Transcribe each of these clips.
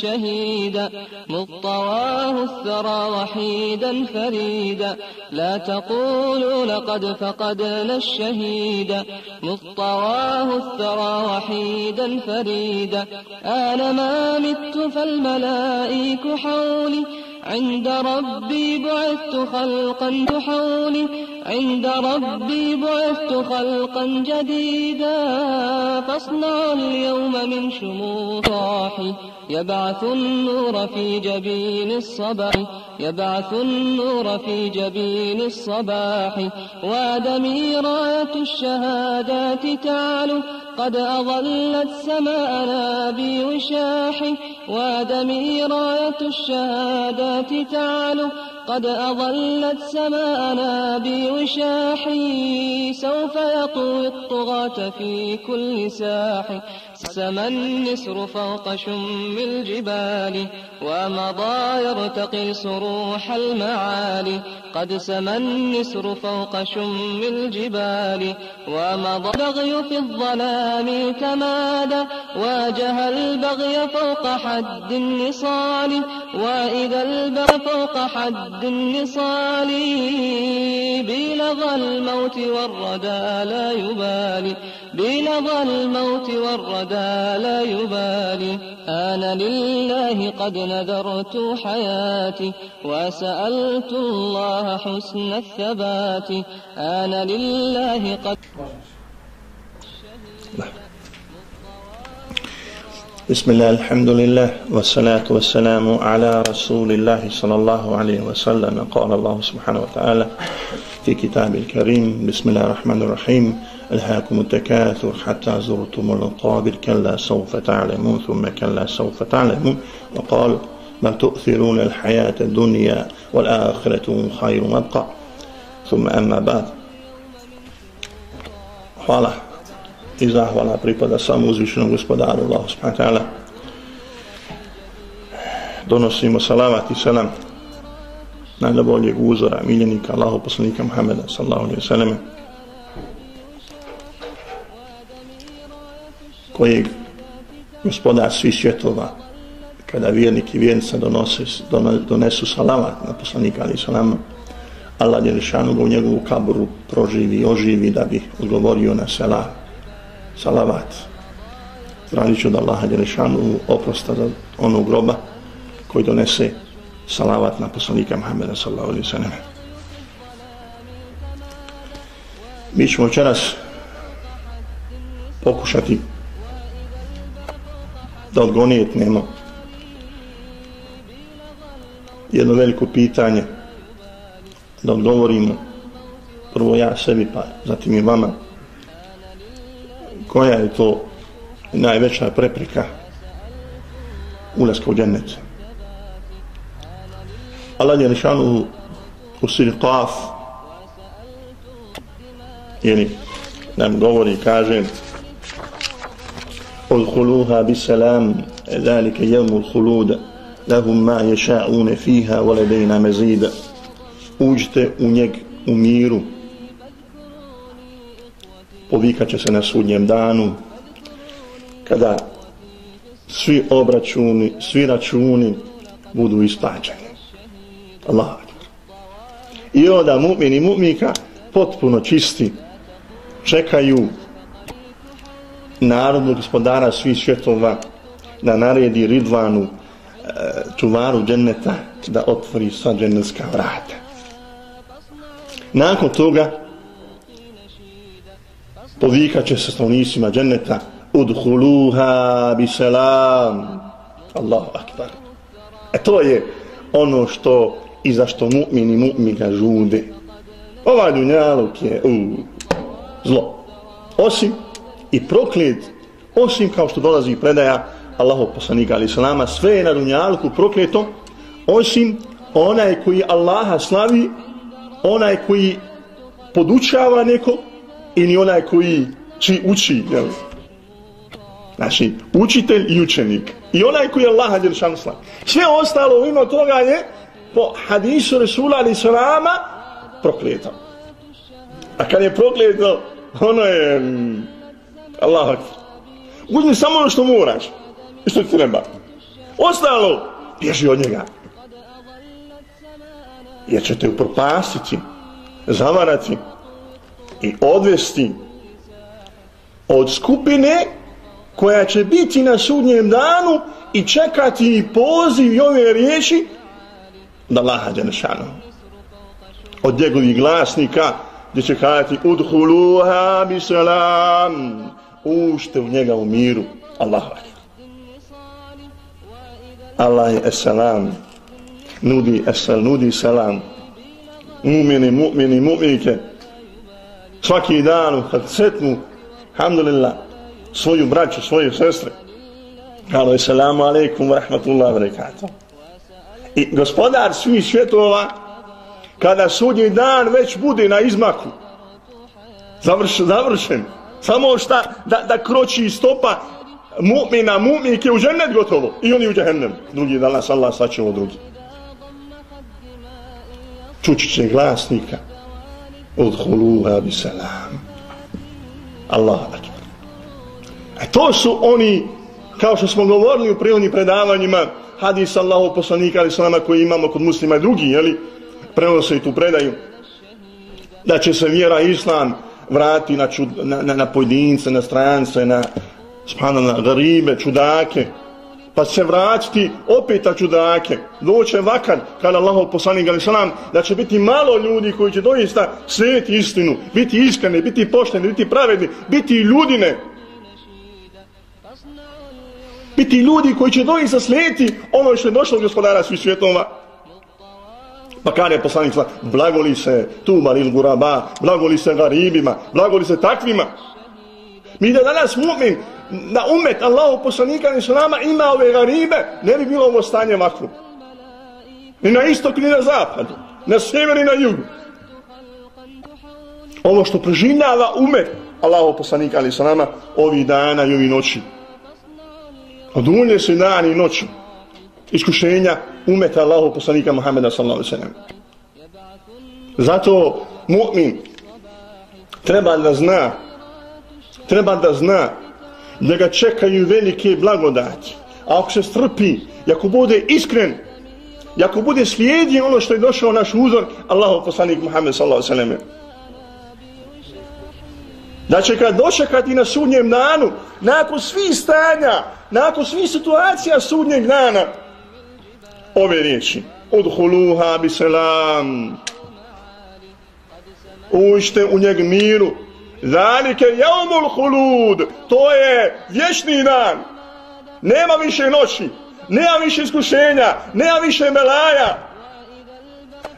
الشهيدا مطواه الثرى وحيدا فريدا. لا تقولوا لقد فقدنا الشهيدا مطواه الثرى وحيدا فريدا. أنا ما مت فالملائك حولي. عند ربي بعثت خلقا تحولي. عند ربي بعثت خلقا جديدا. فاصنع اليوم من شموطاحي يبعث النور في جبين الصباح يبعث النور في جبين الصباح. وادمي راية الشهادات تعلو قد أظلت سماءنا بوشاح. وادمي راية الشهادات تعلو قد أظلت سماءنا بوشاح. سوف يطوي الطغاة في كل ساح. سما النسر فوق شم الجبال ومضى يرتقي صروح المعالي قد سما النسر فوق شم الجبال ومضى البغي في الظلام تمادى واجه البغي فوق حد النصال وإذا البغي فوق حد النصال بلغى الموت والردى لا يبالي بلغى الموت والردى لا يبالي. أنا لله قد نذرت حياتي وسألت الله حسن الثبات. أنا لله قد بسم الله الحمد لله والصلاة والسلام على رسول الله صلى الله عليه وسلم. قال الله سبحانه وتعالى في كتاب الكريم. بسم الله الرحمن الرحيم. ألهاكم التكاثر حتى زرتم المقابر كلا سوف تعلمون ثم كلا سوف تعلمون. وقال بل تؤثرون الحياة الدنيا والآخرة خير وابقى ثم أما بعد. Hvala. I zahvala pripada samo uzvišenom gospodaru Allah subhanahu wa ta'ala. Donosimo salavat i najboljeg uzora, miljenika Allahu poslanika Muhammeda sallallahu alaihi sallam kojeg gospodar svih svjetova kada vjernik i vjernica donose, donesu salavat na poslanika alaihi sallam Allah je lišanu u njegovu kaburu proživi i oživi da bi odgovorio na salam salavat. Tražit ću da Allah je lišanu oprosta za onog groba koji donese salavat na poslanika Muhammeda sallallahu alaihi sallam mi ćemo večeras pokušati da odgonijetnemo jedno veliko pitanje da odgovorimo prvo ja sebi pa zatim i vama. Koja je to najveća prepreka ulaska u džennet? Allah je nešanu u siri Qaf. Ili nam govori, kaže Udhuluha bi salam zalike jevmu huluda lahum ma ješa'une fiha voledejna mezida uđite u njeg u miru. Povikat će se na sudnjem danu kada svi obračuni, svi računi budu isplaćeni. Allah i onda mu'min i mu'mika potpuno čisti čekaju narodnog gospodara svih svjetova da naredi Ridvanu e, čuvaru dženneta da otvori sva džennetska vrata. Nakon toga povikat će se stanovnicima dženneta udhuluha bi selam Allahu akbar. E to je ono što i zašto mu'mini mu'mina žude. Ovaj dunjaluk je uh, zlo. Osim i proklet osim kao što dolazi predaja Allahov poslanika ali salama sve je na dunjalku prokleto osim onaj koji Allaha slavi onaj koji podučava neko ili onaj koji či uči jel? znači učitelj i učenik i onaj koji Allaha djelšan slavi sve ostalo ima toga je po hadisu Resula ali salama prokleto a kad je prokleto ono je mm, Allah akbar. Uzmi samo ono što moraš. I što ti treba. Ostalo, bježi od njega. Jer će te upropastiti, zavarati i odvesti od skupine koja će biti na sudnjem danu i čekati poziv i ove riječi da Laha Đanešanu. Od njegovih glasnika gdje će kajati udhuluha bi salam ušte u njega u miru. Allahu Allah je esalam nudi esal, nudi salam mu'mini, mu'mini, mu'minike svaki dan kad setnu alhamdulillah svoju braću, svoje sestre Halo, assalamu alaikum wa rahmatullahi wa barakatuh. I gospodar svih svjetova, kada sudnji dan već bude na izmaku, završen, završen samo šta da, da kroči stopa mu'mina, mu'minke u džennet gotovo. I oni u džahennem. Drugi da nas Allah sačevo drugi. Čući će glasnika. odhuluha bi salam. Allah akbar. E to su oni, kao što smo govorili u prirodnim predavanjima, hadis Allahu poslanika ali salama koji imamo kod muslima i drugi, jeli, prenose i tu predaju, da će se vjera islam vrati na, čud, na, na, na pojedince, na strance, na, na garibe, čudake, pa se vratiti opet na čudake. Doće vakar, kada Allahov poslanik ali salam, da će biti malo ljudi koji će doista slijediti istinu, biti iskreni, biti pošteni, biti pravedni, biti ljudine. Biti ljudi koji će doista slijediti ono što je došlo od gospodara svih svjetova. Pa kada je poslanik sva, blagoli se tu maril guraba, blagoli se garibima, blagoli se takvima. Mi da danas mu'min, na umet Allahu poslanika ni salama ima ove garibe, ne bi bilo ovo stanje ovako. Ni na istok, ni na zapadu, na sjever i na jugu. Ovo što preživljava umet Allahu poslanika ni salama ovi dana i ovi noći. Odunje su dan i noć iskušenja umeta Allahu poslanika Muhammeda sallallahu alaihi sallam. Zato mu'min treba da zna treba da zna da ga čekaju velike blagodati. A ako se strpi, ako bude iskren, ako bude slijedi ono što je došao naš uzor, Allahu poslanik Muhammed sallallahu alaihi sallam. Da će kad dočekati na sudnjem danu, nakon svih stanja, nakon svih situacija sudnjeg dana, ove riječi. Udhuluha bi selam. Ušte u njeg miru. Zalike jaumul hulud. To je vječni dan. Nema više noći. Nema više iskušenja. Nema više melaja.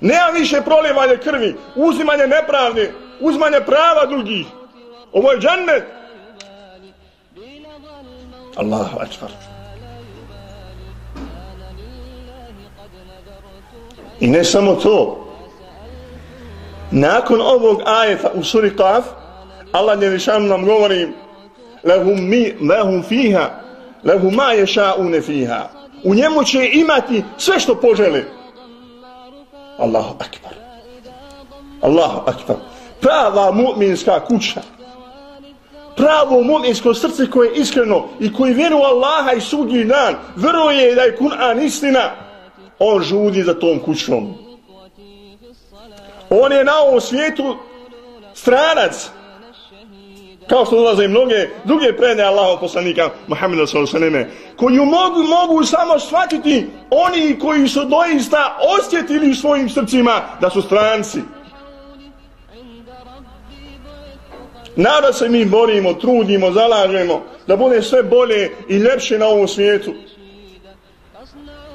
Nema više prolivanje krvi. Uzimanje nepravde. Uzimanje prava drugih. Ovo je džennet. Allahu akbar. I ne samo to. Nakon ovog ajeta u suri Qaf, Allah ne višan nam govori lehum, mi, lehum fiha, lehum ma ješaune fiha. U njemu će imati sve što požele. Allahu akbar. Allahu akbar. Prava mu'minska kuća. Pravo mu'minsko srce koje je iskreno i koji vjeruje Allaha i sudnji dan, vjeruje da je Kur'an istina on žudi za tom kućom. On je na ovom svijetu stranac. Kao što dolaze i mnoge druge predne Allahov poslanika Muhammeda s.a.v. koji mogu, mogu samo shvatiti oni koji su doista osjetili u svojim srcima da su stranci. Nada se mi borimo, trudimo, zalažemo da bude sve bolje i ljepše na ovom svijetu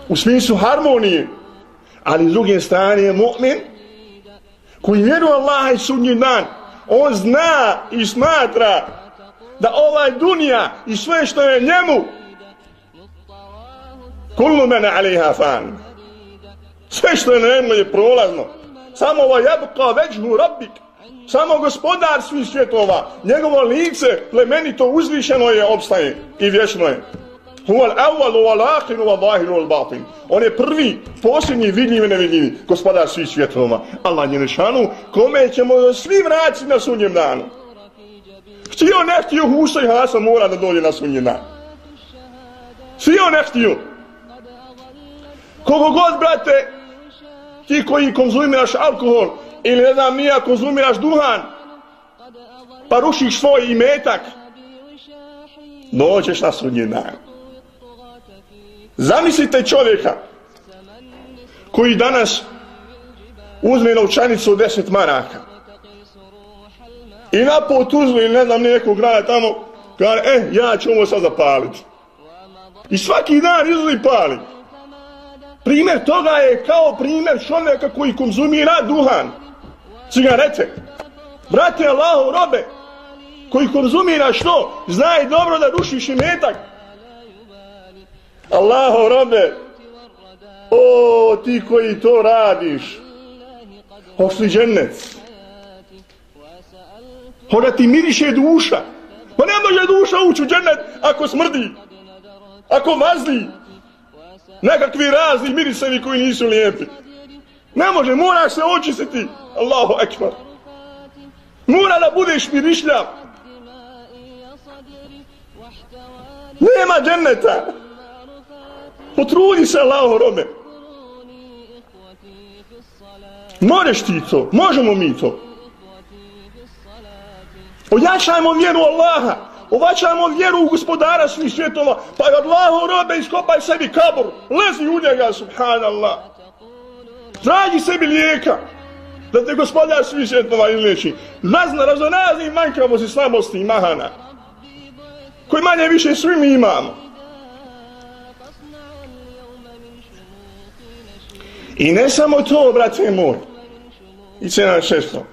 u smislu harmonije. Ali s druge strane je mu'min koji vjeruje Allaha i sudnji dan. On zna i smatra da ovaj dunija i sve što je njemu kullu mene aliha fan. Sve što je na njemu je prolazno. Samo ova jabuka veđhu rabbik. Samo gospodar svih svjetova. Njegovo lice plemenito uzvišeno je opstaje i vječno je. Huval awal wal akhir wal zahir wal batin. On je prvi, posljednji, vidljiv i nevidljiv, gospodar svih svjetova. Allah je nešanu, kome ćemo svi vraći na sunnjem danu. Htio ne htio, Husa i Hasan mora da dođe na sunnjem danu. Htio ne htio. Kogo god, brate, ti koji konzumiraš alkohol ili ne znam nija konzumiraš duhan, pa rušiš svoj imetak, doćeš na sudnji dan. Zamislite čovjeka koji danas uzme novčanicu od deset maraka i na put uzme ili ne znam nekog grada tamo kaže, e, ja ću ovo sad zapaliti. I svaki dan izli pali. Primjer toga je kao primjer čovjeka koji konzumira duhan, cigarete. Brate Allaho, robe, koji konzumira što? Znaj dobro da rušiš i metak. Allaho, robe, o, ti koji to radiš, hošli džennet. Hoda ti miriše duša. Pa ne može duša ući u džennet ako smrdi, ako mazli, nekakvi razni mirisevi koji nisu lijepi. Ne može, moraš se očistiti. Allahu ekber. Mora da budeš mirišljav. Nema dženneta. Potrudi se Allahu robe. Moreš ti to, možemo mi to. Ojačajmo vjeru Allaha. Ovačajmo vjeru u gospodara svih svjetova. Pa je Allahu robe iskopaj sebi kabur. Lezi u njega, subhanallah. Traži sebi lijeka. Da te gospodar svih svjetova izliječi. Razna, razonazni manjkavosti, slabosti i mahana. Koji manje više svi mi imamo. I ne samo to, brate moj. I cena šesto.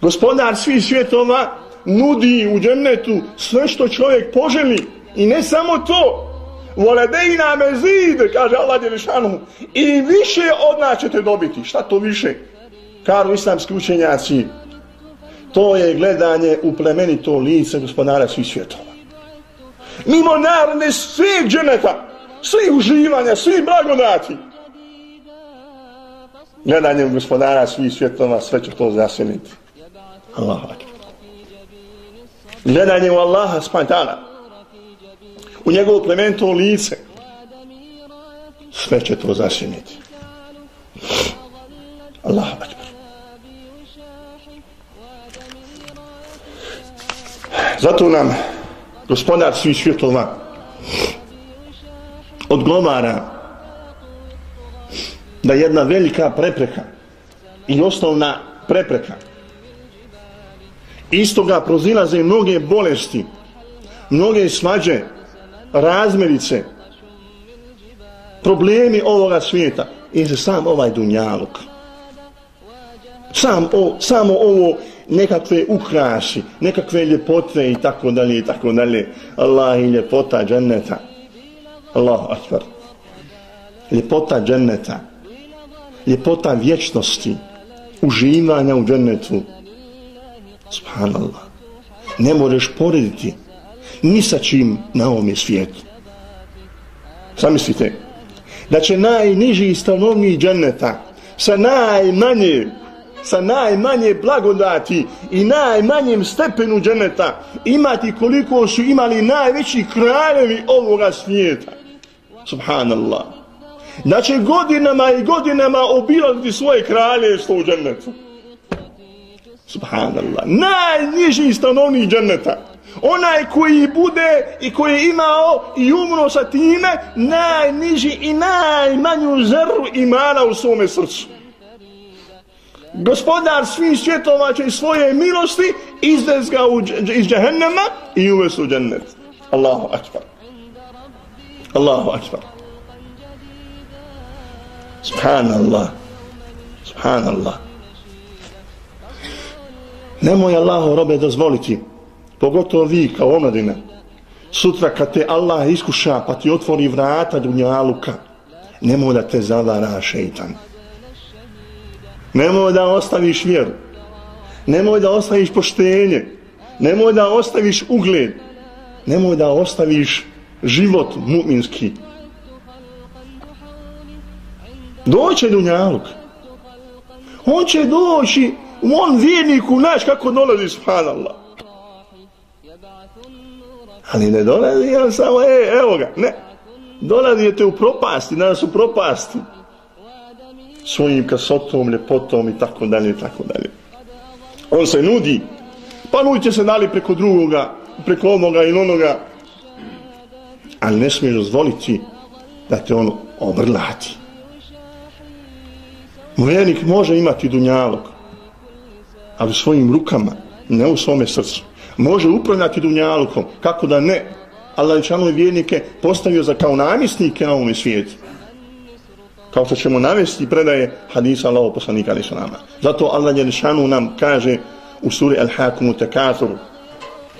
Gospodar svih svjetova nudi u džennetu sve što čovjek poželi. I ne samo to. Voledejna mezid, kaže Allah Đelešanu. I više od nas ćete dobiti. Šta to više? Karu islamski učenjaci. To je gledanje u plemenito lice gospodara svih svjetova. Mimo narne svih dženeta, svih uživanja, svih blagodati. Gledanje u gospodara svih svjetova, sve će to zaseliti. Allahu akbar gledanje u Allaha spantana u njegovo plementovo lice. Sve će to zašiniti. Allahu akbar. Zato nam gospodar svih svjetova odgovara da jedna velika prepreka i osnovna prepreka istoga prozilaze mnoge bolesti, mnoge svađe, razmerice, problemi ovoga svijeta jeste sam ovaj dunjaluk. Sam o, samo ovo nekakve ukrasi, nekakve ljepote i tako dalje i tako dalje. Allah i ljepota dženneta. Allahu akbar. Ljepota dženneta. Ljepota vječnosti. Uživanja u džennetu. Subhanallah. Ne možeš porediti ni sa čim na ovom svijetu. Zamislite, da će najniži stanovni dženneta sa najmanje sa najmanje blagodati i najmanjem stepenu dženeta imati koliko su imali najveći kraljevi ovoga svijeta. Subhanallah. Da će godinama i godinama obilaziti svoje kraljevstvo u dženetu. Subhanallah. Najniži stanovnik dženneta. Onaj koji bude i koji je imao i umro sa time, najniži i najmanju zrru imana u svome srcu. Gospodar svih svjetova će svoje milosti izvez ga u, iz džahennema i uvesti u džennet. Allahu akbar. Allahu akbar. Subhanallah. Subhanallah. Nemoj Allahu robe dozvoliti, pogotovo vi kao omladina, sutra kad te Allah iskuša pa ti otvori vrata dunjaluka, nemoj da te zavara šeitan. Nemoj da ostaviš vjeru. Nemoj da ostaviš poštenje. Nemoj da ostaviš ugled. Nemoj da ostaviš život mu'minski. Doće dunjaluk. On će doći on vjerniku naš kako dolazi subhanallah ali ne dolazi on samo e, evo ga ne dolazite u propasti, danas u propasti. Svojim kasotom, ljepotom i tako dalje, i tako dalje. On se nudi, pa nudite se dali preko drugoga, preko onoga i onoga, ali ne smiješ dozvoliti da te on obrlati. Vjernik može imati dunjalog, ali u svojim rukama, ne u svome srcu. Može upravljati dunjalukom, kako da ne. Allah je vjernike postavio za kao namjesnike na ovom svijetu. Kao što ćemo navesti predaje hadisa Allaho poslanika ali su nama. Zato Allah je nam kaže u suri Al-Hakumu Tekaturu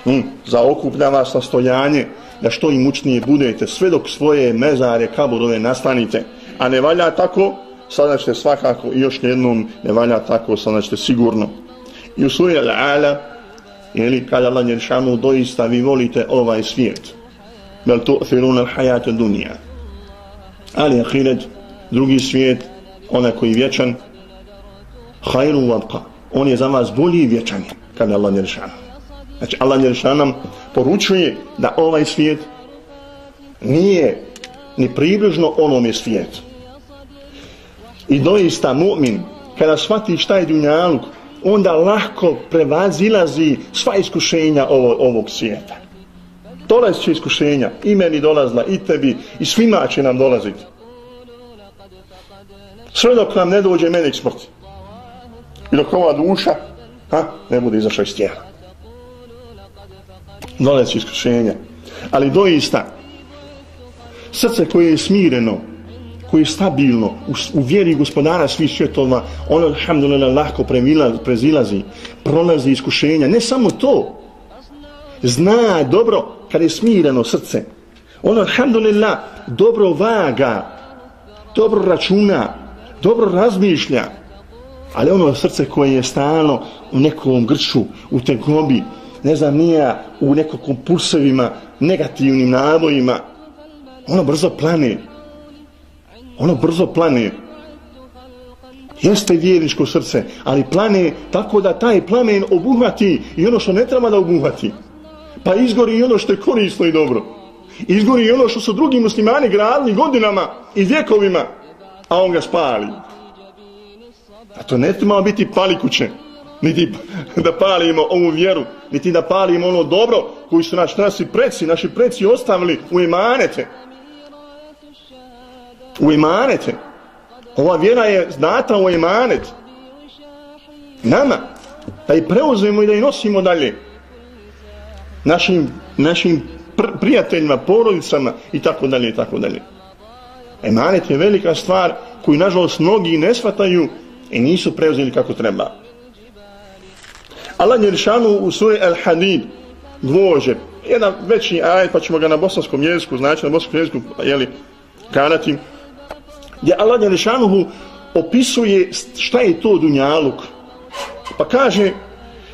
hm, za okuplja vas na stojanje da što imućnije budete sve dok svoje mezare kaburove nastanite. A ne valja tako sada ćete svakako i još jednom ne valja tako, sada ćete sigurno. I u suri Al-Ala, jeli, kada Allah Jeršanu doista vi volite ovaj svijet, bel tu firun al-hajate dunija. Ali ahiret, drugi svijet, onaj koji vječan, hajru vabka, on je za vas bolji i vječan, kada Allah Jeršanu. Znači, Allah Jeršan nam poručuje da ovaj svijet nije ni približno onome svijetu. I doista mu'min, kada shvati šta je dunjaluk, onda lahko prevazilazi sva iskušenja ovo, ovog svijeta. Dolazit će iskušenja, i meni dolazla, i tebi, i svima će nam dolaziti. Sve dok nam ne dođe meni k smrti. I dok ova duša ha, ne bude izašla iz tijela. Dolazit će iskušenja. Ali doista, srce koje je smireno, koje je stabilno u, u vjeri gospodara svih svjetova, ono, alhamdulillah, lahko premila, prezilazi, prolazi iskušenja. Ne samo to, zna dobro kad je smireno srce. Ono, alhamdulillah, dobro vaga, dobro računa, dobro razmišlja, ali ono srce koje je stalno u nekom grču, u tegobi, ne znam, nija u nekom pulsevima, negativnim nabojima, ono brzo plane, ono brzo plane. Jeste vjerničko srce, ali plane tako da taj plamen obuhvati i ono što ne treba da obuhvati. Pa izgori i ono što je korisno i dobro. Izgori i ono što su drugi muslimani gradili godinama i vjekovima, a on ga spali. A to ne treba biti palikuće, niti da palimo ovu vjeru, niti da palimo ono dobro koji su naš, naši preci, naši preci ostavili u imanete u imanete. Ova vjera je znata u imanet. Nama. Da i preuzemo i da i nosimo dalje. Našim, našim pr prijateljima, porodicama i tako dalje i tako dalje. Emanet je velika stvar koju nažalost mnogi ne shvataju i nisu preuzeli kako treba. Allah Njerišanu u suri Al-Hadid dvože jedan veći ajed pa ćemo ga na bosanskom jeziku znači na bosanskom jeziku jeli, kanati gdje Allah Đelešanuhu opisuje šta je to dunjaluk. Pa kaže,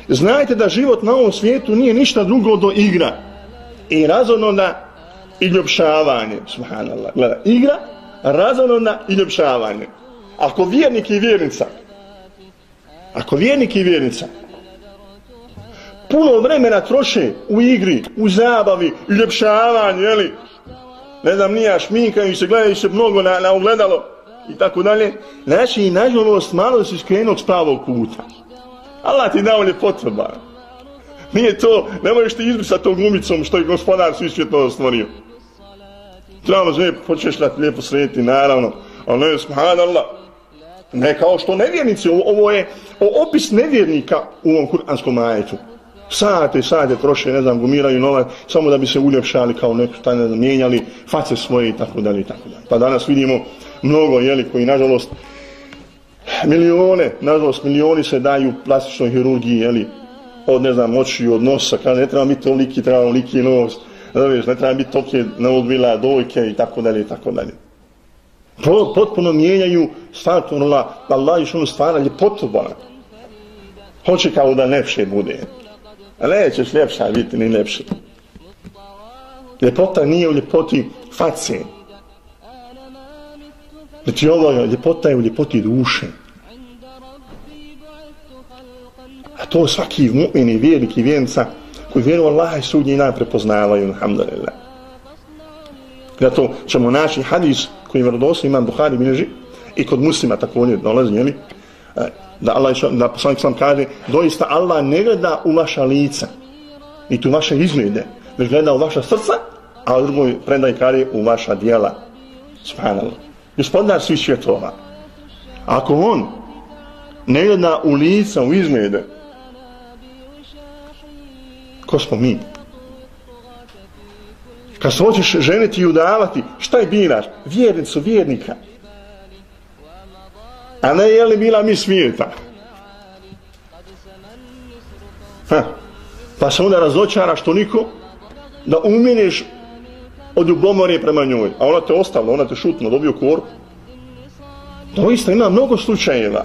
znajte da život na ovom svijetu nije ništa drugo do igra. I razonona i ljubšavanje. Subhanallah. Gleda, igra, razonona i ljubšavanje. Ako vjernik i vjernica, ako vjernik i vjernica, puno vremena troše u igri, u zabavi, u ljepšavanju, jeli, ne znam, nija šminkaju se, gledaju se mnogo na, na ugledalo i tako dalje. Znači, i nažalost, malo si skrenuo s pravog puta. Allah ti dao ljepotreba. Nije to, ne možeš ti izbrisati tom gumicom što je gospodar svi svjetno stvorio. Trebamo zve, počeš da lijepo srediti, naravno. Ali ne, subhanallah. Ne kao što nevjernici, ovo, ovo je opis nevjernika u ovom kuranskom ajetu sate i sate troše, ne znam, gumiraju novac, samo da bi se uljepšali kao neko šta ne znam, mijenjali face svoje i tako dalje i tako dalje. Pa danas vidimo mnogo, jeli, koji nažalost milione, nažalost milioni se daju plastičnoj hirurgiji, jeli, od ne znam, oči, od nosa, kada ne treba biti toliki, treba toliki nos, znaš, ne treba biti tolike na odvila dojke i tako dalje i tako dalje. Potpuno mijenjaju stvar, ono, Allah, Allah je što stvara ljepotu, Hoće kao da nepše bude. Ali nećeš ljepša biti ni ljepša. Ljepota nije u ljepoti face. Znači ovo ljepota je u ljepoti duše. A to svaki mu'min i vjernik i vjenca koji vjeru Allah i sudnji nam prepoznavaju, alhamdulillah. Zato ćemo naći hadis koji je vjerodostojni imam Buhari bilježi i kod muslima također dolazi, jeli? Da Allah da poslanik sam kaže doista Allah ne gleda u vaša lica i tu vaše izglede već gleda u vaša srca a u drugoj predaj kaže u vaša dijela subhanallah. Gospodar svih svjetova. Ako on ne gleda u lica u izglede ko smo mi? Kad se hoćeš ženiti i udavati šta je biraš? Vjernicu vjernika a ne je li bila mi svijeta. Ha. Pa se onda razočara što niko da umineš od ljubomore prema njoj, a ona te ostavila, ona te šutno, dobio korpu. Doista ima mnogo slučajeva.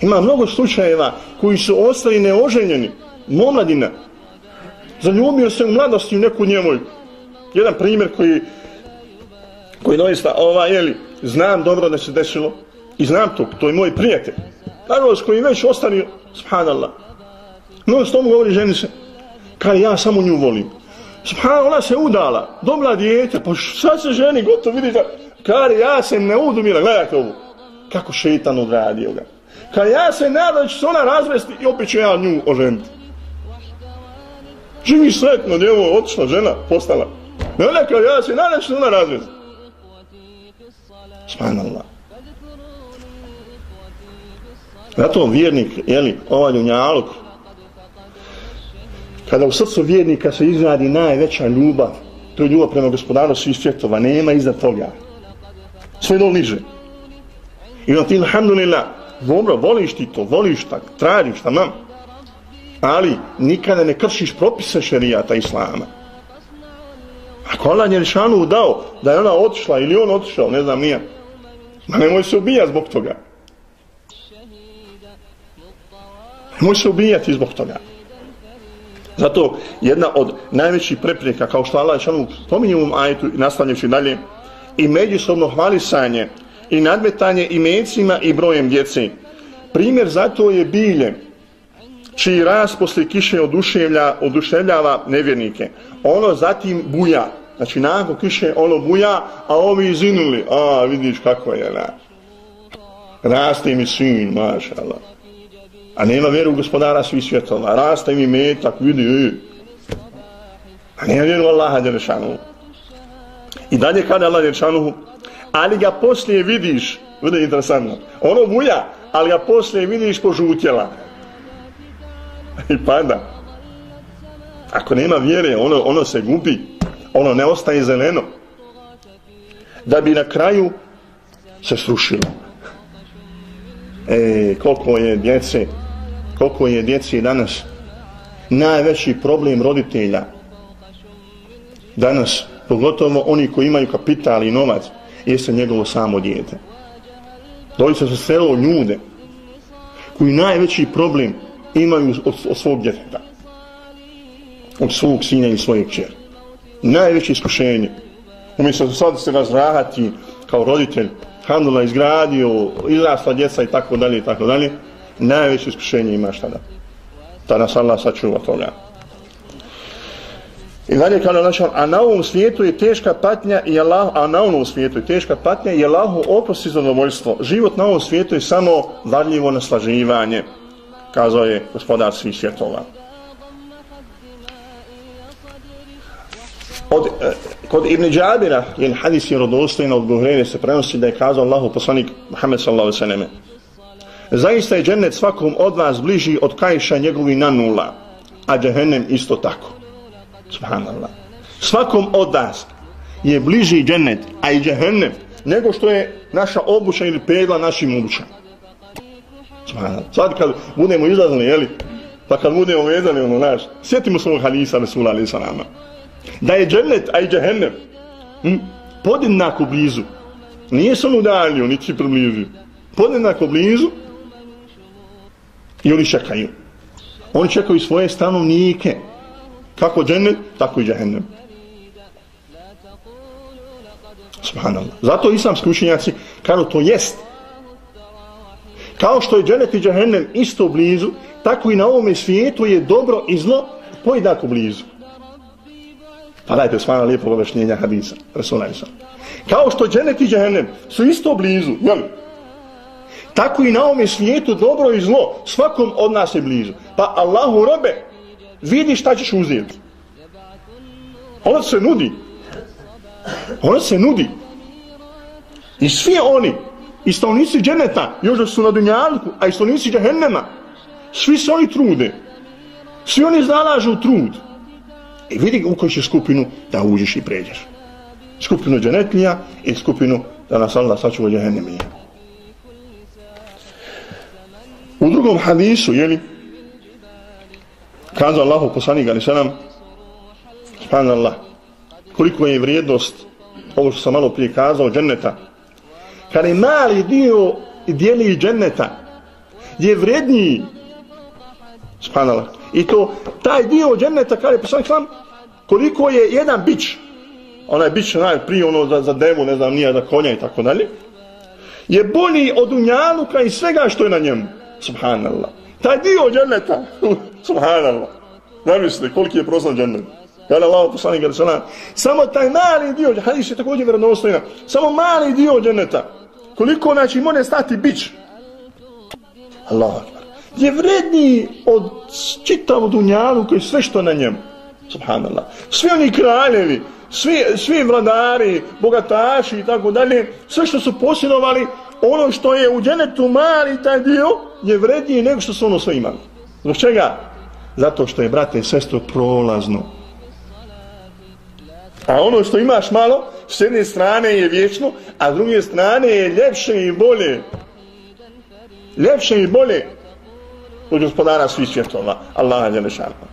Ima mnogo slučajeva koji su ostali neoženjeni, momladina. Zaljubio se u mladosti u neku njemoj. Jedan primjer koji koji doista, ova, jeli, znam dobro da se desilo, I znam to, to je moj prijatelj. Nažalost, koji već ostanio, subhanallah. No, s tomu govori ženi se, kaj ja samo nju volim. Subhanallah, ona se udala, dobila dijete, pa sad se ženi, gotovo vidite, kaj ja se ne udumila, gledajte ovo. Kako šetan odradio ga. Kaj ja se nadam da će se ona razvesti i opet ću ja nju oženiti. Živi sretno, djevo, otišla žena, postala. Ne, ne, kaj ja se nadam da će se ona razvesti. Subhanallah. Zato vjernik, jeli, ovaj dunjalog, kada u srcu vjernika se izradi najveća ljubav, to je ljubav prema gospodaru svih svjetova, nema iza toga. Sve do niže. I on ti, alhamdulillah, dobro, voliš ti to, voliš tak, tražiš tamam, ali nikada ne kršiš propise šerijata islama. Ako Allah je dao da je ona otišla ili on otišao, ne znam nije, ma nemoj se ubija zbog toga. Moj se ubijati zbog toga. Zato jedna od najvećih prepreka, kao što Allah šanu pominje u ajetu i nastavljajući dalje, i međusobno hvalisanje i nadmetanje imecima i brojem djece. Primjer zato je bilje, čiji rast posle kiše oduševlja, oduševljava nevjernike. Ono zatim buja. Znači, nakon kiše ono buja, a ovi izinuli. A, vidiš kako je, na. Raste mi sin, maša Allah. A nema vjeru u gospodara svih svjetova. Raste mi metak, vidi, i. A nema vjeru Allaha Đelešanu. I dalje kada Allah Đelešanu, ali ga poslije vidiš, vidi interesantno, ono buja, ali ga poslije vidiš požutjela. I pada. Ako nema vjere, ono, ono se gubi, ono ne ostaje zeleno. Da bi na kraju se srušilo. E, koliko je djece, koliko je djeci danas najveći problem roditelja danas, pogotovo oni koji imaju kapital i novac, jeste njegovo samo djete. Doista se selo ljude koji najveći problem imaju od, od svog djeteta. Od svog sina i svojeg čera. Najveće iskušenje. Umjesto da sad se razrahati kao roditelj, Handula izgradio, izrasla djeca i tako dalje i tako dalje, najveće iskušenje imaš tada. Da nas Allah sačuva toga. I dalje kada našao a na ovom svijetu je teška patnja i Allah, a na ovom svijetu je teška patnja i Allahu oprosti zadovoljstvo. Život na ovom svijetu je samo varljivo naslaživanje, kazao je gospodar svih svjetova. Od, eh, kod Ibn Džabira, jer hadis je rodostojno od Buhrere, se prenosi da je kazao Allahu poslanik Muhammed sallallahu sallam Zaista je džennet svakom od vas bliži od kajša njegovi na nula, a džehennem isto tako. Subhanallah. Svakom od vas je bliži džennet, a i džehennem, nego što je naša obuća ili pedla našim obućama. Subhanallah. Sad kad budemo izlazili, jeli, pa kad budemo vezali ono naš, sjetimo se ovog hadisa Resula sa nama. Da je džennet, a i džehennem, hm, podjednako blizu. Nije samo udalio, niti približio. Podjednako blizu, I oni čekaju. Oni čekaju svoje stanovnike. Kako džennet, tako i džehennem. Subhanallah. Zato islamski učenjaci kažu to jest. Kao što je džennet i džehennem isto blizu, tako i na ovome svijetu je dobro i zlo pojednako blizu. Pa dajte svana lijepo objašnjenja hadisa. Rasulaj sam. Kao što džennet i džehennem su isto blizu, jel? Tako i na ovome svijetu dobro i zlo svakom od nas je blizu. Pa Allahu robe, vidi šta ćeš uzeti. Ono se nudi. Ono se nudi. I svi oni, i stavnici dženeta, još da su na dunjalku, a i stavnici džahennema, svi se oni trude. Svi oni zalažu trud. I vidi u koju će skupinu da uđeš i pređeš. Skupinu dženetlija i skupinu da nas Allah sačuva džahennemija. U drugom hadisu, jeli, kazao Allahu poslanik ali sallam, subhanallah, koliko je vrijednost ovo što sam malo prije kazao, dženneta, kada je mali dio dijeli dženneta, je vredniji, subhanallah, i to, taj dio dženneta, kada je poslanik sallam, koliko je jedan bić, onaj bić najprije ono za, za devu, ne znam, nije za konja i tako dalje, je bolji od unjaluka i svega što je na njemu. Subhanallah. Taj dio dženneta, subhanallah. Zamislite koliki je prostor dženneta. Kada Allah poslanik kada sana, samo taj mali dio, hadis je također vjerodostojna, samo mali dio dženneta, koliko znači može stati bić. Allah je vredniji od čitavu dunjalu koji sve što na njemu. Subhanallah. Svi oni kraljevi, svi, svi vladari, bogataši i tako dalje, sve što su posjedovali, ono što je u dženetu mali taj dio, je vredniji nego što su ono sve imali. Zbog čega? Zato što je, brate i sestro, prolazno. A ono što imaš malo, s jedne strane je vječno, a s druge strane je ljepše i bolje. Ljepše i bolje od gospodara svih svjetova. Allah je nešarno.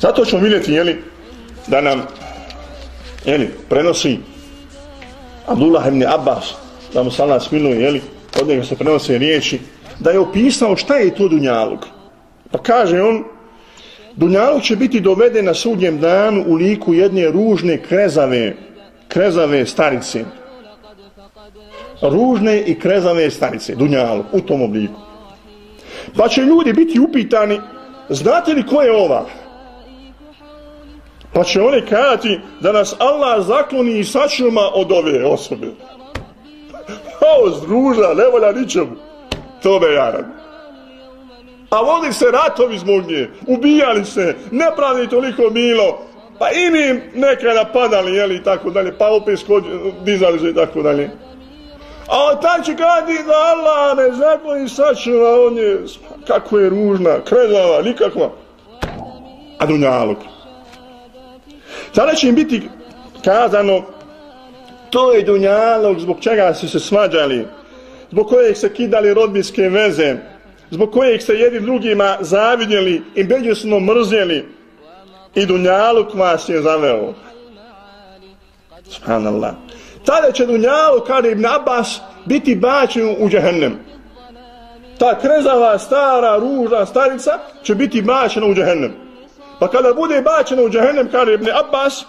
Zato ćemo vidjeti, jeli, da nam, jeli, prenosi Abdullah ibn Abbas, da mu sallam smiluje, jeli, od njega se prenose riječi, da je opisao šta je to Dunjaluk. Pa kaže on, Dunjaluk će biti doveden na sudnjem danu u liku jedne ružne krezave, krezave starice. Ružne i krezave starice, Dunjaluk, u tom obliku. Pa će ljudi biti upitani, znate li ko je ova? Pa će oni kajati da nas Allah zakloni i sačuma od ove osobe. O, združa, ne volja ničemu. To me jaram. A vodi se ratovi zbog nje. Ubijali se, ne pravi toliko milo. Pa i mi neka napadali, jeli, i tako dalje. Pa opet skod, dizali se i tako dalje. A taj će kajati da Allah ne zakloni i sačuma od nje. Kako je ružna, krezava, nikakva. A dunjalog. Sada će im biti kazano to je dunjalog zbog čega su se svađali, zbog kojeg se kidali rodbinske veze, zbog kojeg se jednim drugima zavidjeli i međusobno mrzjeli i dunjalog vas je zaveo. Subhanallah. Tada će dunjalog, kada Ibn Abbas, biti bačen u džehennem. Ta krezava, stara, ruža, starica će biti bačena u džehennem. Pa kada bude bačena u džahennem, kaže Ibn Abbas,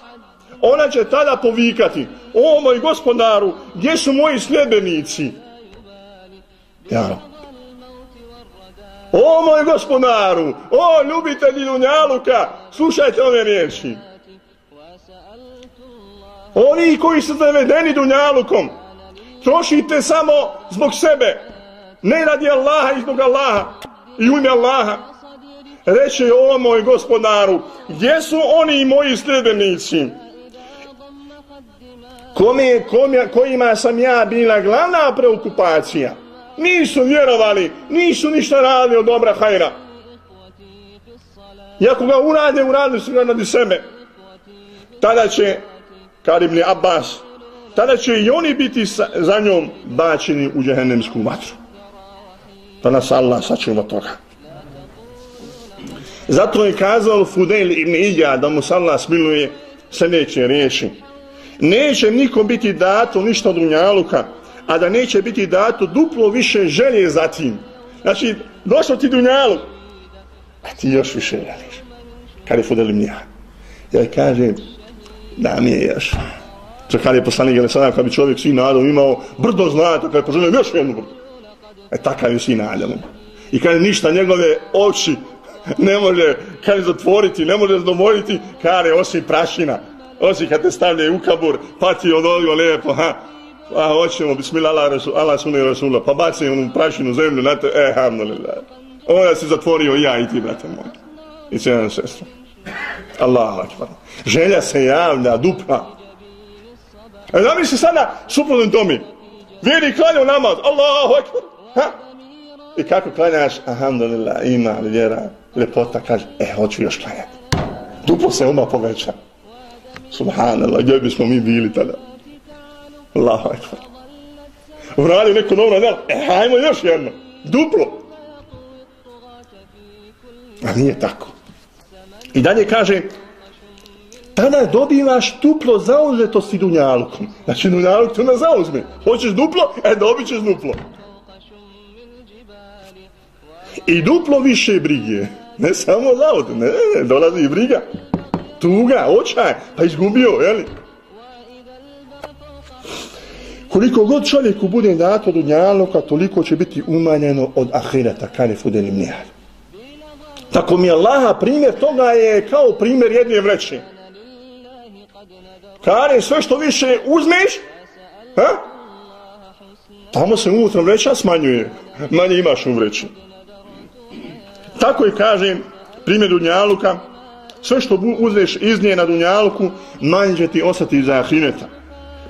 ona će tada povikati, o moj gospodaru, gdje su moji sljedbenici? Ja. O moj gospodaru, o ljubitelji Dunjaluka, slušajte ove riječi. Oni koji su zavedeni Dunjalukom, trošite samo zbog sebe, ne radi Allaha i zbog Allaha i u ime Allaha reče o moj gospodaru, gdje su oni moji sljedenici? Kome, kome, kojima sam ja bila glavna preokupacija? Nisu vjerovali, nisu ništa radili od dobra hajra. I ako ga urade, urade su ga nadi sebe. Tada će, Karibni Abbas, tada će i oni biti sa, za njom bačeni u džehennemsku vatru. Da nas Allah sačuva toga. Zato je kazao Fudel ibn Ilja da mu Allah smiluje sljedeće riječi. Neće nikom biti dato ništa od Dunjaluka, a da neće biti dato duplo više želje za tim. Znači, došlo ti Dunjaluk, a ti još više želiš. Kada je Fudel ibn Ilja? Ja kaže, da mi je još. To kada je poslanik ili kada bi čovjek svi nadom imao, brdo znate, kad je poželio još jednu brdo. E takav je svi nadom. I kada ništa njegove oči, ne može, kaže, zatvoriti, ne može zdomoljiti, kare, osim prašina. Osim kad te stavlja u kabur, pa ti odolio lijepo, ha. A hoćemo, bismillah, Allah, rasul, Allah suni Rasulullah, pa baci onu prašinu zemlju, na te, eh, hamdulillah. Onda si zatvorio ja i ti, brate moj. I cijena sestra. Allah, akbar. Želja se javlja, dupla. E da mi se sada suprotno domi. Vjeri klanjao namaz. Allahu akbar. Ha? I kako klanjaš? Alhamdulillah, ima vjera, lepota, kaže, e, hoću još klanjati. Duplo se ona poveća. Subhanallah, gdje bismo mi bili tada? Allahu ekvar. Uradio neko dobro delo. E, hajmo još jedno. Duplo. A nije tako. I dalje kaže, tada dobivaš duplo zauzetosti dunjalkom. Znači, dunjalk te ne zauzme. Hoćeš duplo? E, dobit ćeš duplo. I duplo više brige. Ne samo zavod, ne, ne, dolazi i briga. Tuga, očaj, pa izgubio, jeli? Koliko god čovjeku bude dato dunjaloka, toliko će biti umanjeno od ahireta, kane fudelim nijal. Tako mi Allaha primjer toga je kao primjer jedne vreće. Kare, sve što više uzmeš, ha? tamo se unutra vreća smanjuje. Manje imaš u vreći. Tako i kažem, primjer Dunjaluka, sve što uzmeš iz nje na Dunjaluku, manje će ti ostati za Ahireta.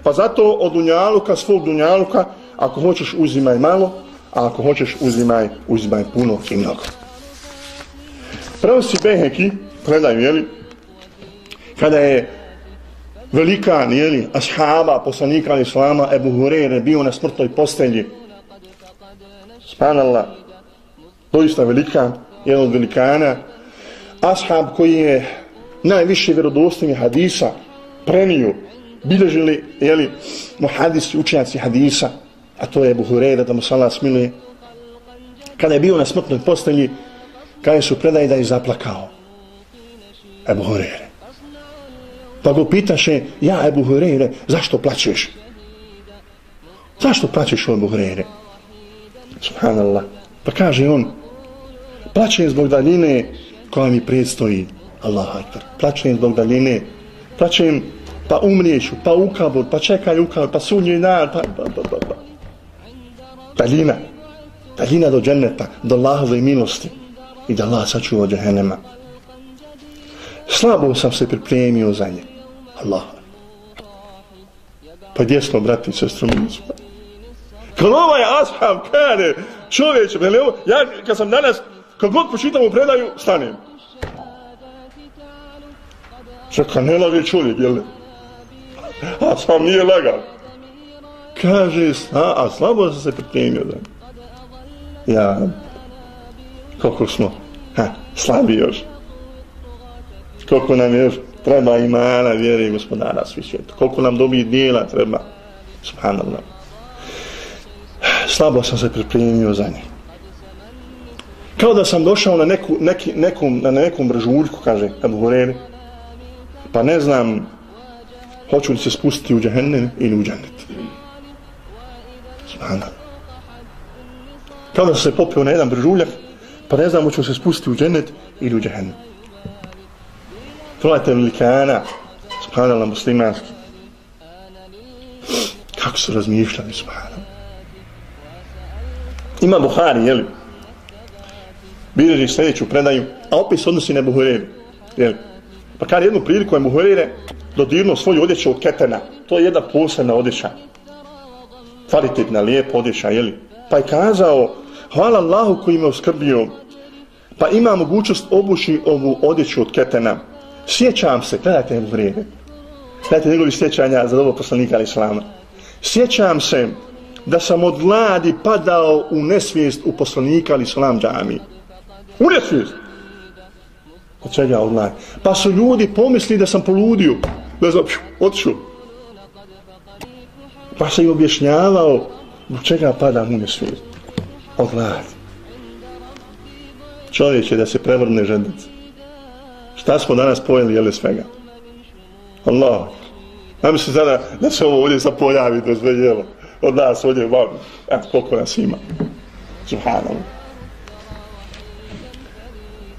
Pa zato od Dunjaluka, svog Dunjaluka, ako hoćeš uzimaj malo, a ako hoćeš uzimaj, uzimaj puno i mnogo. Prenosi Beheki, predaju, jeli, kada je velikan, jeli, ashaba, poslanika Islama, Ebu Hurere, bio na smrtoj postelji. Spanallah, doista velikan, jedan od velikana, ashab koji je najviše vjerodostojni hadisa prenio, bilježili, jeli, muhadisi, učenjaci hadisa, a to je Ebu Hurere, da mu salat smiluje, kada je bio na smrtnoj postelji, kada su predaje da je zaplakao. Ebu Hureyre. Pa go pitaše, ja Ebu Hureyre, zašto plaćeš? Zašto plaćeš o Ebu Hureyre? Subhanallah. Pa kaže on, plaćem zbog daljine koja mi predstoji. Allah akbar. Plaćem zbog daljine. Plaćem, pa umriješu, pa u kabur, pa čekaj u kabur, pa sunji dan, pa, pa, pa, pa, pa. Daljina. Daljina do dženeta, do Allahove milosti. I da Allah sačuva od džehennema. Slabo sam se pripremio za nje. Allah. Pa gdje smo, brati i sestru, mi smo. Kad ovaj ashab kare, čovječe, pa ja kad sam danas, kad god počitam u predaju, stanem. Čeka, ne lavi čovjek, jel? A sam nije lagao. Kaže, a, a slabo sam se pripremio da. Ja, koliko smo, ha, slabi još. Koliko nam još treba imana, vjere i gospodara svi svijet. Koliko nam dobi dijela treba. Subhanallah. Slabo sam se pripremio za njih. Kao da sam došao na, neku, neki, nekom, na nekom bržuljku, kaže Ebu Hurere, pa ne znam hoću li se spustiti u džahennem ili u džahennet. Subhanallah. Kao da sam se popio na jedan bržuljak, pa ne znam hoću li se spustiti u džahennet ili u džahennem. Pogledajte velikana, subhanallah muslimanski. Kako su razmišljali, subhanallah. Ima Buhari, jeli? Bilježi sljedeću predaju, a opet se odnosi na Buhariru. Jel? Pa kada jednu priliku je Buharire dodirno svoju odjeću od ketena. To je jedna posebna odjeća. Kvalitetna, lijepa odjeća, jeli? Pa je kazao, hvala Allahu koji me oskrbio, pa ima mogućnost obući ovu odjeću od ketena. Sjećam se, gledajte mu vrijeme. Gledajte njegovi sjećanja za dobro poslanika ali islama. Sjećam se da sam od vladi padao u nesvijest u poslanika ali islam džami. U nesvijest. Od čega od? Pa su ljudi pomisli da sam poludio. Da znam, otišao. Pa sam im objašnjavao zbog čega padam u nesvijest. Od gladi. Čovječe da se prevrne žendice. Šta smo danas pojeli, jele svega? Allah. Ja mislim sada da se ovo ovdje zapojavi, da sve jelo. Od nas ovdje, vam, eto koliko nas ima. Subhanallah.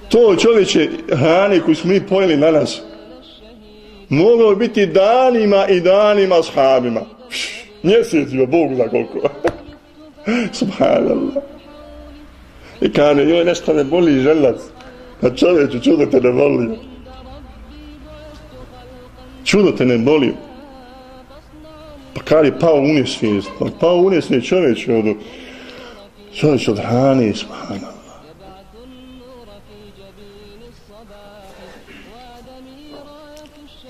To čovječe hrane koji smo mi pojeli na nas, moglo biti danima i danima s habima. Mjesecima, Bog zna koliko. Subhanallah. I kane, joj, nešto ne boli želac. Pa čovječe, čudo te ne boli. Čudo te ne boli. Pa kad je pao unesvijest, pa pao unesvijest čovječe od, čovječe od hrane, subhanallah.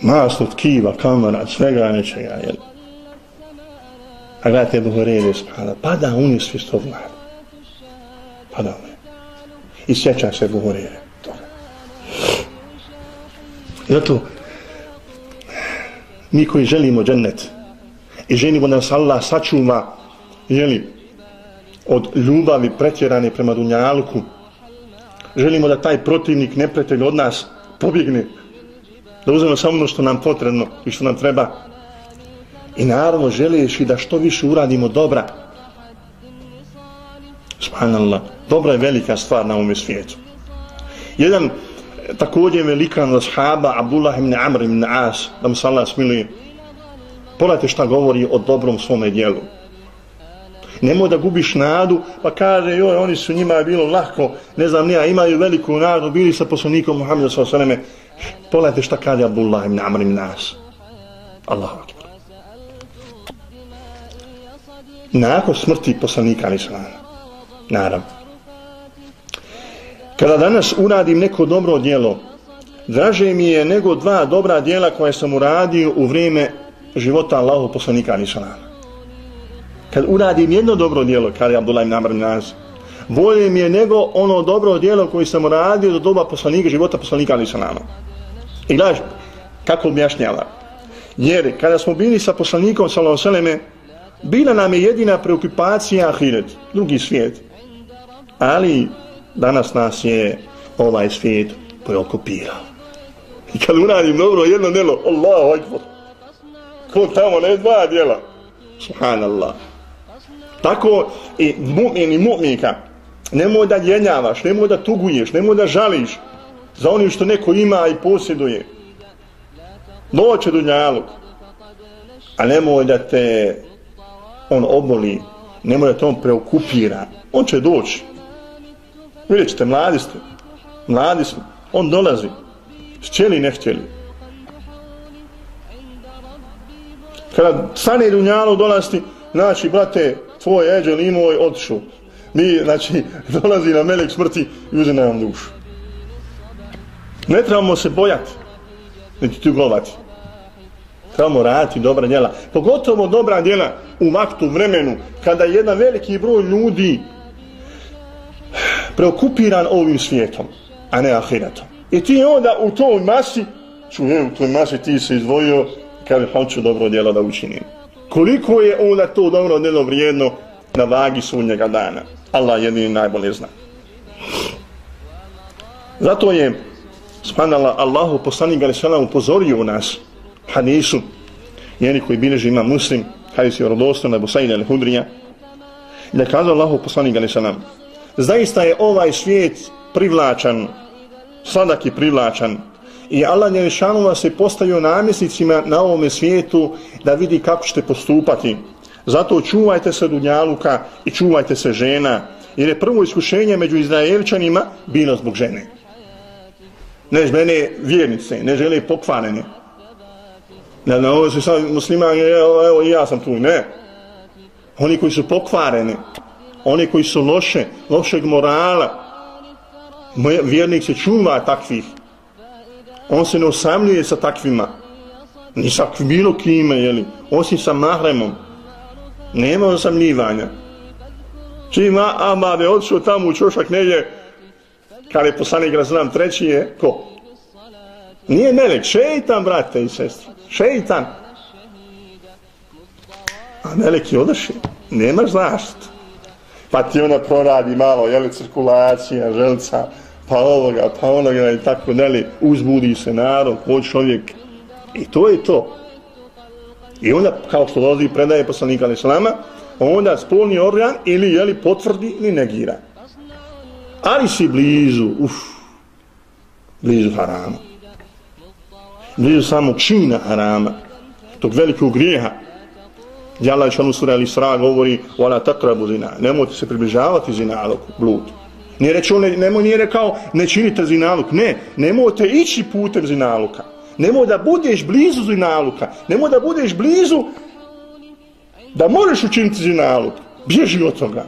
Mast od kiva, kamara, svega nečega, jel? A gledajte Ebu Horeire, subhana, pada u nju svi sto. Pada u nju. I sjeća se Ebu Horeire. Zato, mi koji želimo džennet i želimo da nas Allah sačuva, jeli, od ljubavi pretjerane prema Dunjaluku, želimo da taj protivnik, neprijatelj od nas pobjegne, da uzmemo samo ono što nam potrebno i što nam treba. I naravno želiš i da što više uradimo dobra. Subhanallah, dobra je velika stvar na ovom svijetu. Jedan eh, također velikan od sahaba Abdullah ibn Amr ibn As, da mu se Allah smiluje, pogledajte šta govori o dobrom svome dijelu. Nemoj da gubiš nadu, pa kaže, joj, oni su njima bilo lahko, ne znam, nija, imaju veliku nadu, bili sa poslanikom Muhammedu s.a.v. Pogledajte šta kaže Abdullah ibn Amr ibn As. Allahu akbar. Nakon smrti poslanika ali sallam. Naravno. Kada danas uradim neko dobro djelo, draže mi je nego dva dobra djela koje sam uradio u vrijeme života Allahu poslanika ali sallam. Kad uradim jedno dobro djelo, kaže Abdullah ibn Amr ibn As, bolje mi je nego ono dobro djelo koje sam radio do doba poslanika, života poslanika ali sallam. I gledaš kako objašnjava. Jer kada smo bili sa poslanikom Saloseleme, bila nam je jedina preokupacija Ahiret, drugi svijet. Ali danas nas je ovaj svijet preokupirao. I kad uradim dobro jedno djelo, Allahu akbar. Ko tamo ne dva djela. Subhanallah. Tako i mu'min i mu'minka. Nemoj da ljenjavaš, nemoj da tuguješ, nemoj da žališ za onim što neko ima i posjeduje. Doće do njalog. A nemoj da te on oboli, nemoj da te on preokupira. On će doći. Vidjet ćete, mladi ste. Mladi ste. On dolazi. Htjeli, ne htjeli. Kada stane dunjalo dolazi, znači, brate, tvoj eđel i moj odšu. Mi, znači, dolazi na melek smrti i uze nam dušu. Ne trebamo se bojati, niti tugovati. Trebamo raditi dobra djela. Pogotovo dobra djela u vaktu vremenu, kada je jedan veliki broj ljudi preokupiran ovim svijetom, a ne ahiretom. I ti onda u toj masi, čuje, u toj masi ti se izdvojio, kada hoću dobro djelo da učinim. Koliko je onda to dobro djelo vrijedno na vagi sunnjega dana? Allah jedini najbolje zna. Zato je spanala Allahu poslanik ali upozorio u nas hadisu, jeni koji bileži ima muslim, hadis je rodostan Abu Sa'id al-Hudrija, da je kazao Allahu poslanik ali zaista je ovaj svijet privlačan, sladak i privlačan, i Allah je se postavio namjesnicima na ovom svijetu da vidi kako ćete postupati. Zato čuvajte se dunjaluka i čuvajte se žena, jer je prvo iskušenje među Izraelčanima bilo zbog žene ne žene vjernice, ne žele pokvarene. Ne, ne, ovo su sad muslimani, evo, evo, i ja sam tu, ne. Oni koji su pokvareni, oni koji su loše, lošeg morala, vjernik se čuva takvih. On se ne osamljuje sa takvima, ni sa bilo kime, jeli, osim sa mahremom. Nema osamljivanja. Čim Amabe odšao tamo u čošak negdje, kad je poslanik razlam treći je ko? Nije melek, šeitan, brate i sestre. Šeitan. A melek je odaši. Nemaš zaštitu. Pa ti ona proradi malo, jeli, cirkulacija, želca, pa ovoga, pa onoga i tako dalje. Uzbudi se narod, ko čovjek. I to je to. I onda, kao što dolazi predaje poslanika Islama, onda spolni organ ili, jeli, potvrdi ili negira. Ali si blizu, uf, blizu harama. Blizu samog čina harama, tog velikog grijeha, gdje Allah šanu sura ili sra govori wala takrabu zina, nemojte se približavati zinalog, blud. Nije rečio, ne, nemoj, nije rekao, ne činite zinaluk, ne, nemojte ići putem zinaluka, nemoj da budeš blizu zinaluka, nemoj da budeš blizu da možeš učiniti zinaluk, bježi od toga,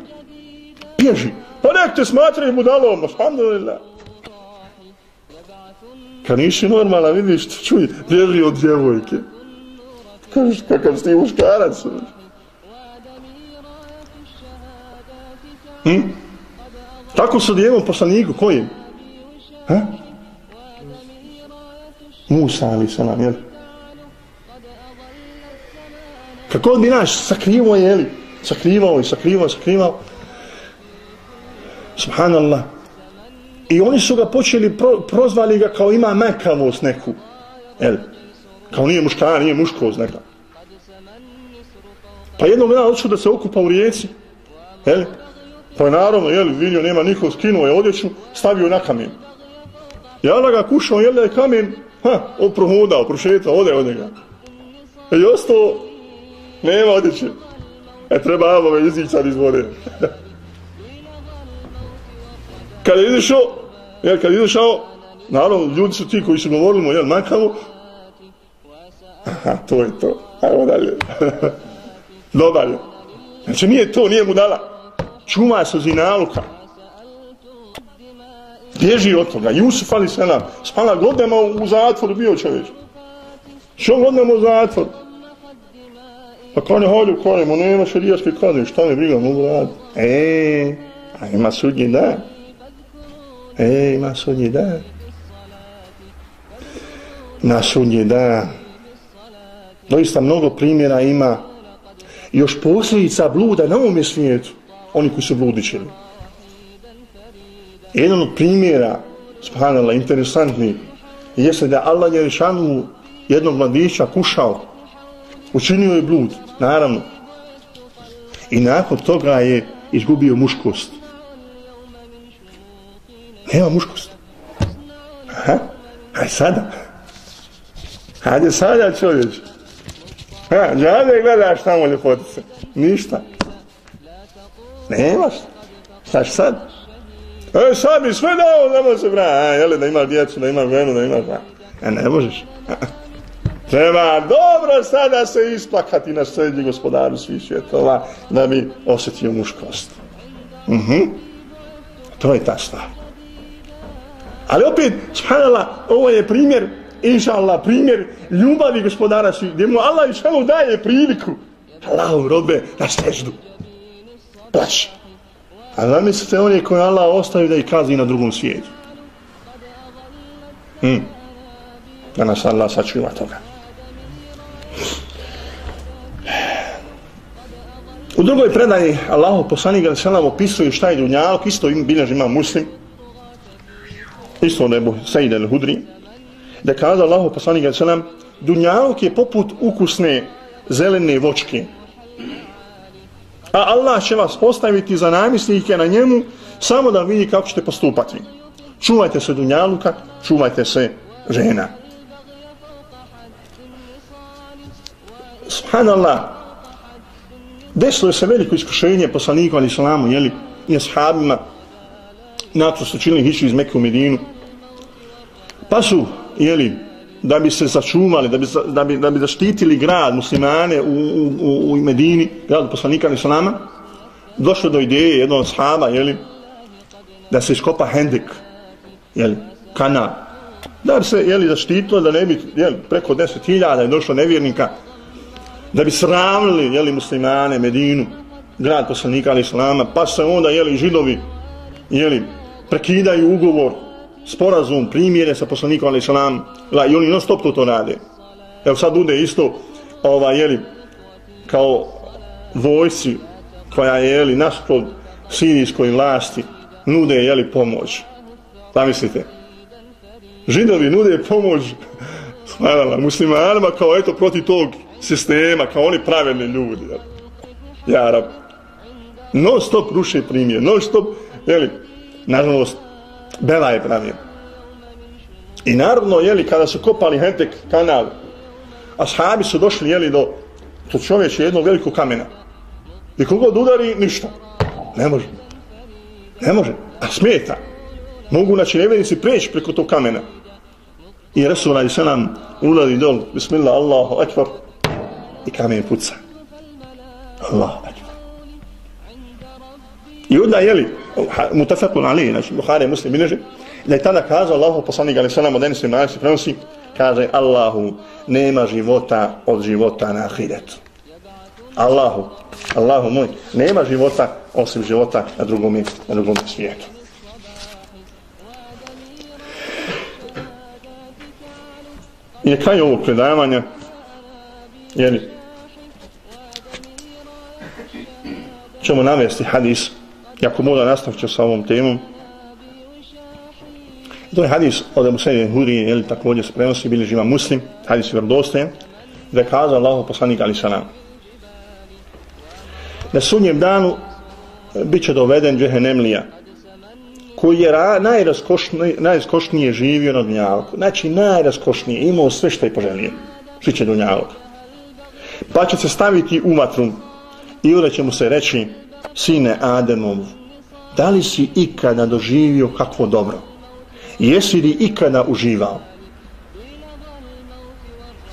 bježi, pa nek te smatraju budalom, alhamdulillah. Kad nisi normalna, vidiš, čuj, bježi od djevojke. Kažeš, kakav si ti muškarac. Hm? Tako su djevom poslaniku, kojim? Ha? Musa, ali se nam, jel? Kako bi naš sakrivo, jel? Sakrivao i sakrivao, sakrivao. Subhanallah. I oni su ga počeli, pro, prozvali ga kao ima mekavost neku. Jel? Kao nije muškar, nije muškost neka. Pa jednom dana odšao da se okupa u rijeci. Jel? Pa je naravno, jel, vidio, nema niko, skinuo je odjeću, stavio na kamen. Ja da ga kušao, jel, da je kamen, ha, oprohudao, prošetao, ode od njega. E, I ostao, nema odjeće. E, treba above izići sad iz vode. kada je izišao, jer kada je izišao, naravno, ljudi su ti koji su govorili mu, jel, manjkavo, aha, to je to, ajmo dalje. Dobar je. Znači, nije to, nije mu dala. Čuma se zinaluka. Bježi od toga. Jusuf ali se nam, spala godinama u zatvor bio čovjek. Što godinama u zatvor? Pa kone hođu kojemu, nema šarijaske kazne, šta me briga, mogu raditi. E, a ima sudnji dan. E, ima sudnji dan. Na sudnji dan. Doista mnogo primjera ima još posljedica bluda na ovom svijetu. Oni koji su bludičili. Jedan od primjera, subhanallah, interesantni, jeste da Allah je rešanu jednog mladića kušao, učinio je blud, naravno. I nakon toga je izgubio muškost. Nema muškost. Aha, aj sada. Hajde sada čovječ. Ha, džade gledaš tamo ljepotice. Ništa. Nemaš. Šta sad? E, sad bi sve dao, da se bra. A, jeli, da imaš djecu, da imaš ženu, da imaš... Pa. E, ne možeš. Treba dobro sada se isplakati na sredi gospodaru svih svjetova da bi osjetio muškost. Uh mhm. -huh. To je ta stvar. Ali opet, subhanallah, ovo je primjer, inša Allah, primjer ljubavi gospodara svih, gdje mu Allah i daje priliku. Allah, robe, na steždu. Plaći. A zamislite one koje Allah ostavi da ih kazi na drugom svijetu. Hmm. Da nas Allah sačuva toga. U drugoj predaji Allahu poslanik ga selam opisuje šta je dunjalog, isto im bilježi ima muslim, isto nebu Sejid el-Hudri, da kaže Allahu poslanik ga selam, je poput ukusne zelene vočke, a Allah će vas postaviti za namisnike na njemu samo da vidi kako ćete postupati. Čuvajte se dunjaluka, čuvajte se žena. Subhanallah, desilo je se veliko iskušenje poslaniku ali salamu, jeli, i ashabima, nakon su činili hiću iz Mekke u Medinu, pa su, jeli, da bi se začumali, da bi, da bi, da bi zaštitili grad muslimane u, u, u, u Medini, grad poslanika Islama, salama, došlo do ideje jednog sahaba, jeli, da se iskopa hendik, jeli, kana, da bi se, jeli, zaštitilo, da ne bi, jeli, preko deset hiljada je došlo nevjernika, da bi sravnili, jeli, muslimane, Medinu, grad poslanika Islama, salama, pa se onda, jeli, židovi, jeli, prekidaju ugovor, sporazum, primjere sa poslanikom, ali salam, la, i oni non stop to, to rade. Evo sad bude isto, ova, jeli, kao vojci koja je, jeli, nasprot sirijskoj vlasti, nude, jeli, pomoć. Zamislite. Židovi nude pomoć hvala, muslimanima kao eto proti tog sistema, kao oni pravedni ljudi. Jeli. Ja, rab. Non stop ruše primjer, non stop, jeli, nažalost, Bela je pravio. I naravno, jeli, kada su kopali Hentek kanal, ashabi su došli, jeli, do do čovječe jednog velikog kamena. I kogod udari, ništa. Ne može. Ne može. A smeta. Mogu, znači, nevjenici prijeći preko tog kamena. I Resul Ali Sanam uladi dol, Bismillah, Allahu Akbar, i kamen puca. Allahu Akbar. I onda, jeli, mutafakun ali, znači, Buhari muslim bineže, da je tada kazao Allahu poslanik Ali Sanam od Enesu se prenosi, kaže Allahu, nema života od života na ahiretu. Allahu, Allahu moj, nema života osim života na drugom, na drugom svijetu. I na kraju ovog predavanja, jeli, ćemo navesti hadis, jako moda nastavit ću sa ovom temom. To je hadis od Ebu Sejde Huri, je također se prenosi, bili živa muslim, hadis je vrdostajan, da je kazao Allah poslanik ali salam. Na sudnjem danu e, bit će doveden Džehenemlija, koji je najraskošnije, najraskošnije živio na dunjalku. Znači, najraskošnije, imao sve što je poželio. Svi će dunjalog. Pa će se staviti u vatru i onda će mu se reći, sine Ademov, da li si ikada doživio kakvo dobro? Jesi li ikada uživao?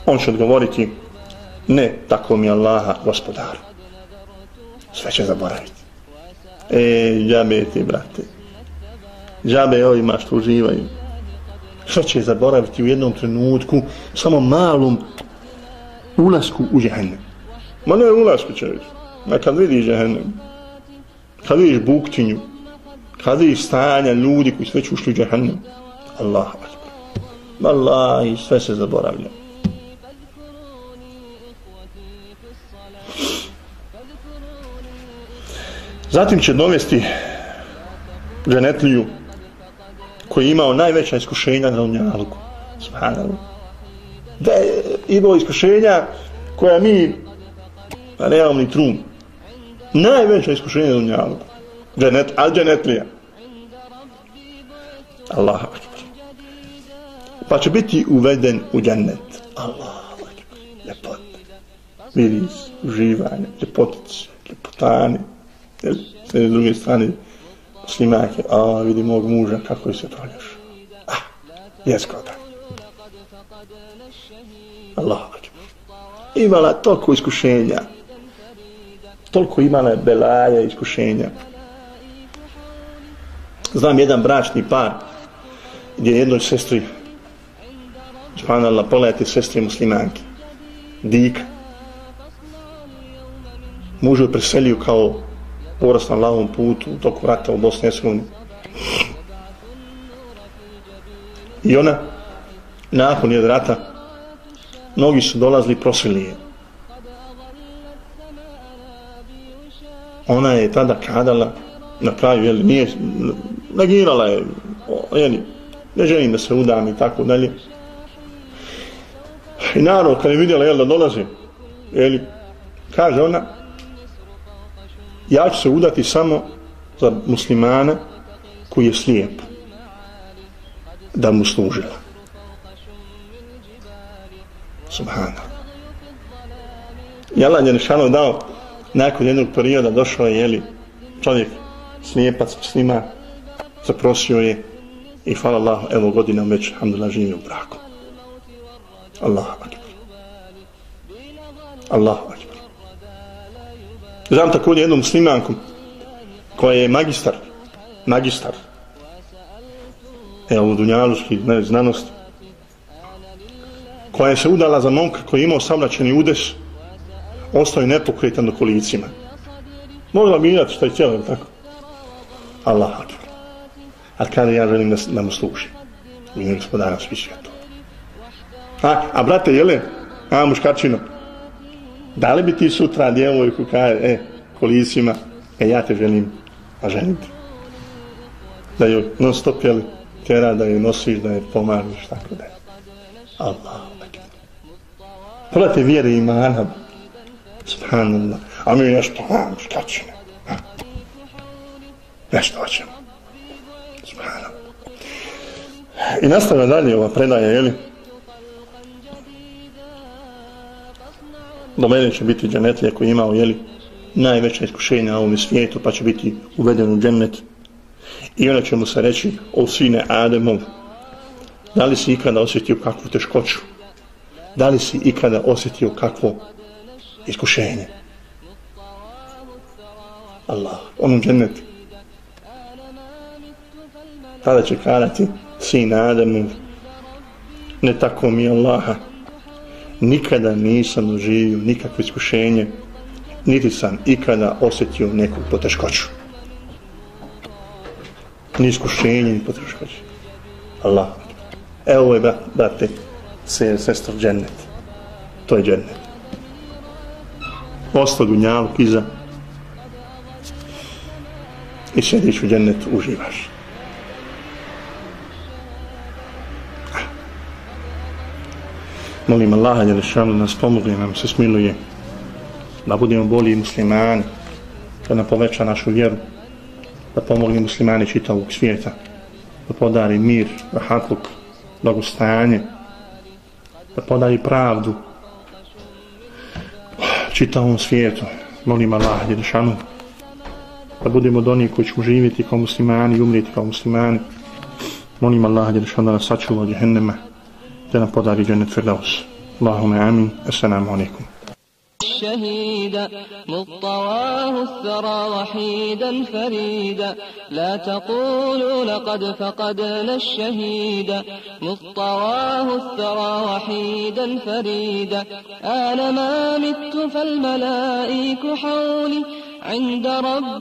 On će odgovoriti, ne, tako mi Allaha, gospodaru. Sve će zaboraviti. E, džabe ti, brate. Džabe ovima što uživaju. Što će zaboraviti u jednom trenutku, samo malom ulasku u džehennem. Ma ne ulasku će reći. Ma kad vidiš džehennem, kad vidiš buktinju, kad vidiš stanja ljudi koji su već ušli u džahannam, Allah, Allah, i sve se zaboravlja. Zatim će dovesti dženetliju koji je imao najveća iskušenja na unjalku. Subhanallah. Da je imao iskušenja koja mi pa nemamo ni trum. Najveća iskušenja na unjalku. Dženet, a dženetlija. Allah akbar. Pa će biti uveden u džennet. Allah akbar. Ljepot. Miris, uživanje, ljepotice, ljepotani. Sve s druge strane, slimake, a vidi mog muža kako se proljaš. Ah, jesko da. Allah. Imala toliko iskušenja. Toliko imala belaja iskušenja. Znam jedan bračni par gdje je jednoj sestri Subhanallah, pogledajte sestri muslimanke. Dika. Mužu je preselio kao porast na lavom putu u toku rata u Bosni i I ona, nakon je rata, mnogi su dolazili i prosili je. Ona je tada kadala na kraju, jel, nije, negirala je, jel, ne želim da se udam i tako dalje. I narod, kad je vidjela, jel, da dolazi, jel, kaže ona, ja ću se udati samo za muslimana koji je slijep da mu služila. Subhana. I Allah je nešano dao nakon jednog perioda došao je jeli, čovjek slijepac muslima zaprosio je i hvala Allah evo godina već alhamdulillah živi u braku. Allah akbar. Allah akbar. Znam također jednu muslimanku koja je magistar, magistar, evo Dunjaluški ne, znanost, koja je se udala za momka koji je imao savraćeni udes, ostao je nepokretan do kolicima. Mogla bi što je cijelo, tako? Allah akbar. A kada ja želim da, da mu služim, u ime gospodara svi svijetu. A, a brate, jele, a muškarčino, da li bi ti sutra djevojku kaže, e, kolicima, e, ja te želim, a ženiti. Da joj non stop, jeli, tjera da joj nosiš, da je pomažeš, tako da je. Allah, Pogledajte vjere imana, subhanallah, a mi nešto, a, šta će ne, nešto hoćemo, subhanallah. I nastavlja dalje ova predaja, jeli? Do mene će biti džanetlija koji je imao, jeli? najveće iskušenje na ovom svijetu, pa će biti uveden u džennet. I onda će mu se reći, o sine Ademov, da li si ikada osjetio kakvu teškoću? Da li si ikada osjetio kakvo iskušenje? Allah, on u džennetu. Tada će karati, sin Ademov, ne tako mi Allaha, nikada nisam doživio nikakvo iskušenje, niti sam ikada osjetio neku poteškoću. Ni iskušenje, ni poteškoću. Allah. Evo je, brate, se sestor džennet. To je džennet. Osto dunjaluk iza. I sediš u džennetu, uživaš. Ah. Molim Allaha da rešavno nas pomogne, nam se smiluje, da budemo bolji muslimani, da nam poveća našu vjeru, da pomogne muslimani čitavog svijeta, da podari mir, rahatluk, blagostanje, da podari pravdu čitavom svijetu. Molim Allah, Jerešanu, da budemo od onih koji ćemo živjeti kao muslimani i umrijeti kao muslimani. Molim Allah, Jerešanu, da nas sačuva od jehennema, da nam podari džennet Firdaus. Allahume amin. Assalamu alaikum. شهيدا مطواه الثرى وحيدا فريدا لا تقولوا لقد فقدنا الشهيدا مطواه الثرى وحيدا فريدا أنا ما مت فالملائك حولي. عند رب